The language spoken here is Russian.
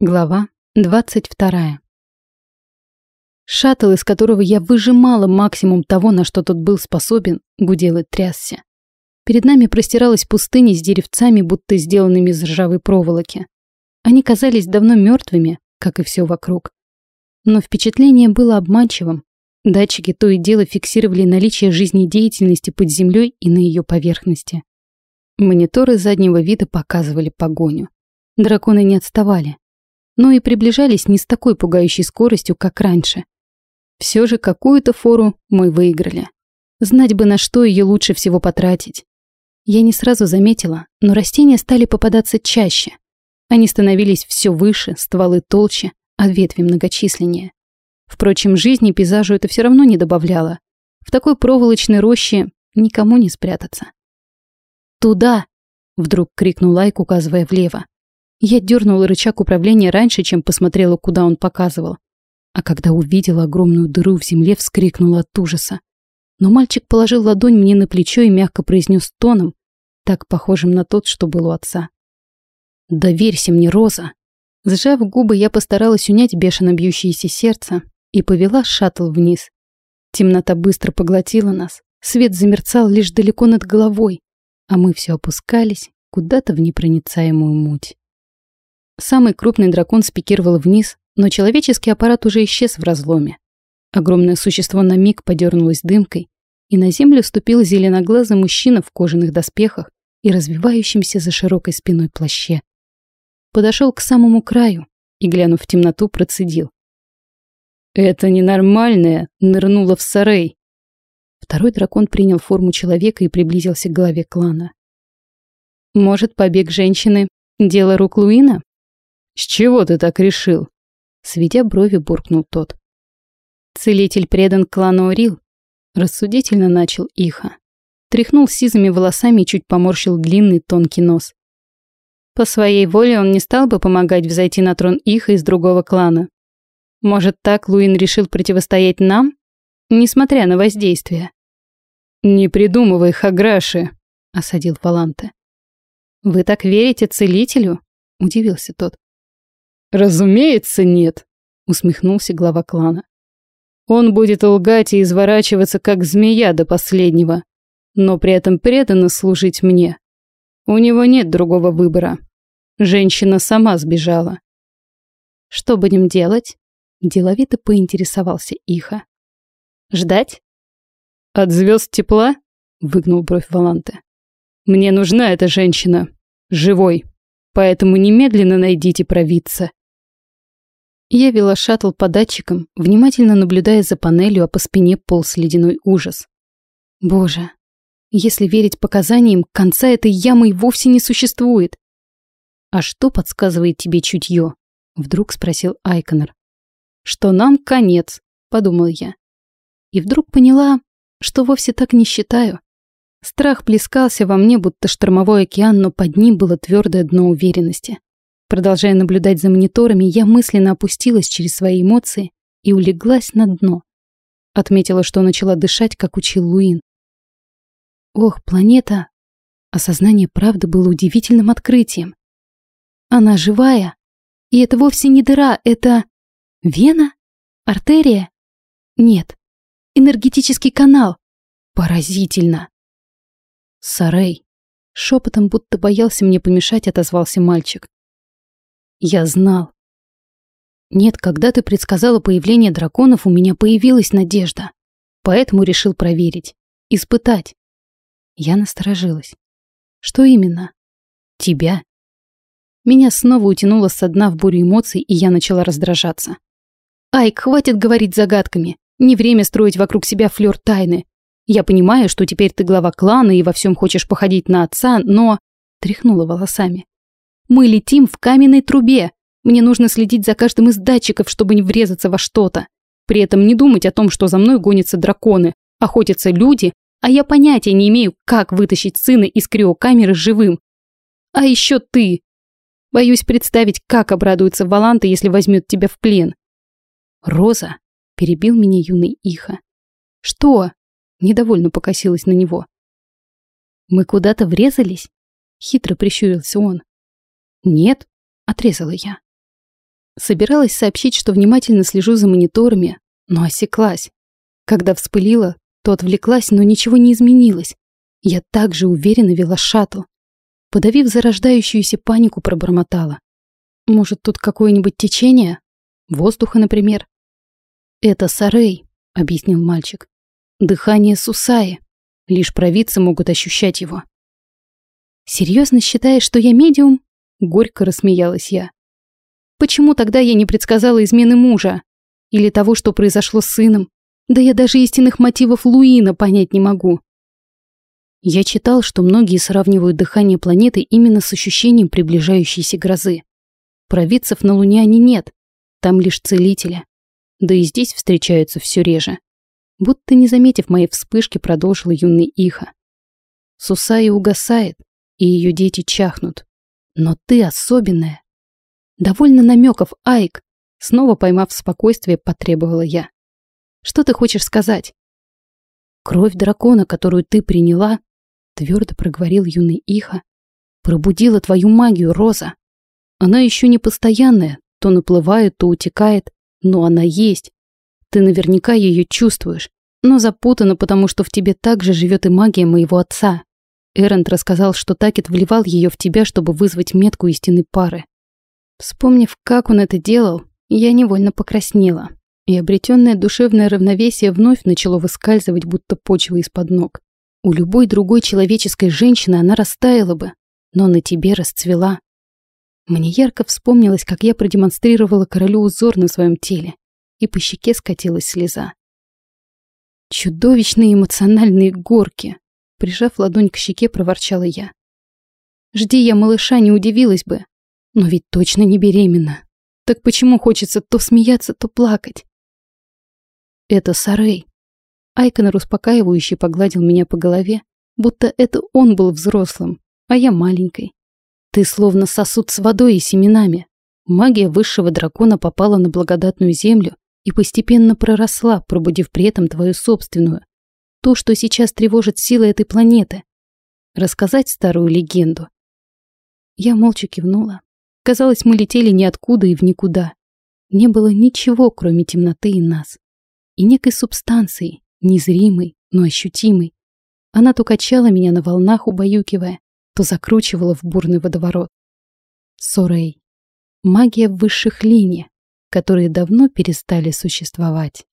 Глава 22. Шаттл, из которого я выжимала максимум того, на что тот был способен, гудел и трясся. Перед нами простиралась пустыня с деревцами, будто сделанными из ржавой проволоки. Они казались давно мертвыми, как и все вокруг. Но впечатление было обманчивым. Датчики то и дело фиксировали наличие жизнедеятельности под землей и на ее поверхности. Мониторы заднего вида показывали погоню. Драконы не отставали но и приближались не с такой пугающей скоростью, как раньше. Все же какую-то фору мы выиграли. Знать бы, на что ее лучше всего потратить. Я не сразу заметила, но растения стали попадаться чаще. Они становились все выше, стволы толще, а ветви многочисленнее. Впрочем, жизни пейзажу это все равно не добавляло. В такой проволочной роще никому не спрятаться. «Туда!» — вдруг крикнул Лайк, указывая влево. Я дернула рычаг управления раньше, чем посмотрела, куда он показывал. А когда увидела огромную дыру в земле, вскрикнула от ужаса. Но мальчик положил ладонь мне на плечо и мягко произнес тоном, так похожим на тот, что был у отца. «Доверься мне, Роза!» Сжав губы, я постаралась унять бешено бьющееся сердце и повела шаттл вниз. Темнота быстро поглотила нас, свет замерцал лишь далеко над головой, а мы все опускались куда-то в непроницаемую муть. Самый крупный дракон спикировал вниз, но человеческий аппарат уже исчез в разломе. Огромное существо на миг подернулось дымкой, и на землю ступил зеленоглазый мужчина в кожаных доспехах и развивающемся за широкой спиной плаще. Подошел к самому краю и, глянув в темноту, процедил. «Это ненормальное нырнуло в сарей». Второй дракон принял форму человека и приблизился к главе клана. «Может, побег женщины — дело рук Луина?» «С чего ты так решил?» Сведя брови, буркнул тот. «Целитель предан клану Орил», — рассудительно начал Иха. Тряхнул сизыми волосами и чуть поморщил длинный тонкий нос. По своей воле он не стал бы помогать взойти на трон Иха из другого клана. Может, так Луин решил противостоять нам, несмотря на воздействие? «Не придумывай, Хаграши», — осадил Валанте. «Вы так верите целителю?» — удивился тот. «Разумеется, нет», — усмехнулся глава клана. «Он будет лгать и изворачиваться, как змея до последнего, но при этом преданно служить мне. У него нет другого выбора. Женщина сама сбежала». «Что будем делать?» — деловито поинтересовался Иха. «Ждать?» «От звезд тепла?» — выгнул бровь Валанте. «Мне нужна эта женщина. Живой. Поэтому немедленно найдите провидца. Я вела шаттл по датчикам, внимательно наблюдая за панелью, а по спине полз ледяной ужас. Боже, если верить показаниям, конца этой ямы и вовсе не существует. «А что подсказывает тебе чутье?» — вдруг спросил Айконор. «Что нам конец», — подумал я. И вдруг поняла, что вовсе так не считаю. Страх плескался во мне, будто штормовой океан, но под ним было твердое дно уверенности. Продолжая наблюдать за мониторами, я мысленно опустилась через свои эмоции и улеглась на дно. Отметила, что начала дышать, как учил Луин. Ох, планета! Осознание правды было удивительным открытием. Она живая. И это вовсе не дыра, это... Вена? Артерия? Нет. Энергетический канал. Поразительно. Сарей. Шепотом, будто боялся мне помешать, отозвался мальчик. Я знал. Нет, когда ты предсказала появление драконов, у меня появилась надежда. Поэтому решил проверить. Испытать. Я насторожилась. Что именно? Тебя. Меня снова утянуло со дна в бурю эмоций, и я начала раздражаться. Айк, хватит говорить загадками. Не время строить вокруг себя флёр тайны. Я понимаю, что теперь ты глава клана и во всем хочешь походить на отца, но... Тряхнула волосами. Мы летим в каменной трубе. Мне нужно следить за каждым из датчиков, чтобы не врезаться во что-то. При этом не думать о том, что за мной гонятся драконы, охотятся люди, а я понятия не имею, как вытащить сына из криокамеры живым. А еще ты. Боюсь представить, как обрадуется Валанта, если возьмет тебя в плен. Роза, перебил меня юный Иха. Что? Недовольно покосилась на него. Мы куда-то врезались? Хитро прищурился он. «Нет», — отрезала я. Собиралась сообщить, что внимательно слежу за мониторами, но осеклась. Когда вспылила, то отвлеклась, но ничего не изменилось. Я также уверенно вела шаттл. Подавив зарождающуюся панику, пробормотала. Может, тут какое-нибудь течение? Воздуха, например? Это Сарей, объяснил мальчик. Дыхание Сусаи. Лишь провидцы могут ощущать его. Серьезно считаешь, что я медиум? Горько рассмеялась я. Почему тогда я не предсказала измены мужа? Или того, что произошло с сыном? Да я даже истинных мотивов Луина понять не могу. Я читал, что многие сравнивают дыхание планеты именно с ощущением приближающейся грозы. Провидцев на Луне они нет, там лишь целители. Да и здесь встречаются все реже. Будто не заметив моей вспышки, продолжил юный Иха. Сусаи угасает, и ее дети чахнут. Но ты особенная. Довольно намеков, Айк. Снова поймав спокойствие, потребовала я. Что ты хочешь сказать? Кровь дракона, которую ты приняла, твердо проговорил юный Иха, пробудила твою магию, Роза. Она еще не постоянная, то наплывает, то утекает, но она есть. Ты наверняка ее чувствуешь, но запутана, потому что в тебе также живет и магия моего отца. Эрент рассказал, что Такет вливал ее в тебя, чтобы вызвать метку истинной пары. Вспомнив, как он это делал, я невольно покраснела, и обретенное душевное равновесие вновь начало выскальзывать, будто почва из-под ног. У любой другой человеческой женщины она растаяла бы, но на тебе расцвела. Мне ярко вспомнилось, как я продемонстрировала королю узор на своем теле, и по щеке скатилась слеза. Чудовищные эмоциональные горки, прижав ладонь к щеке, проворчала я. Жди я малыша, не удивилась бы, но ведь точно не беременна. Так почему хочется то смеяться, то плакать? Это Сарей, Айконор успокаивающе погладил меня по голове, будто это он был взрослым, а я маленькой. Ты словно сосуд с водой и семенами. Магия высшего дракона попала на благодатную землю и постепенно проросла, пробудив при этом твою собственную. То, что сейчас тревожит силы этой планеты. Рассказать старую легенду. Я молча кивнула. Казалось, мы летели ниоткуда и в никуда. Не было ничего, кроме темноты и нас. И некой субстанции, незримый, но ощутимый. Она то качала меня на волнах, убаюкивая, то закручивала в бурный водоворот. Сорей. Магия высших линий, которые давно перестали существовать.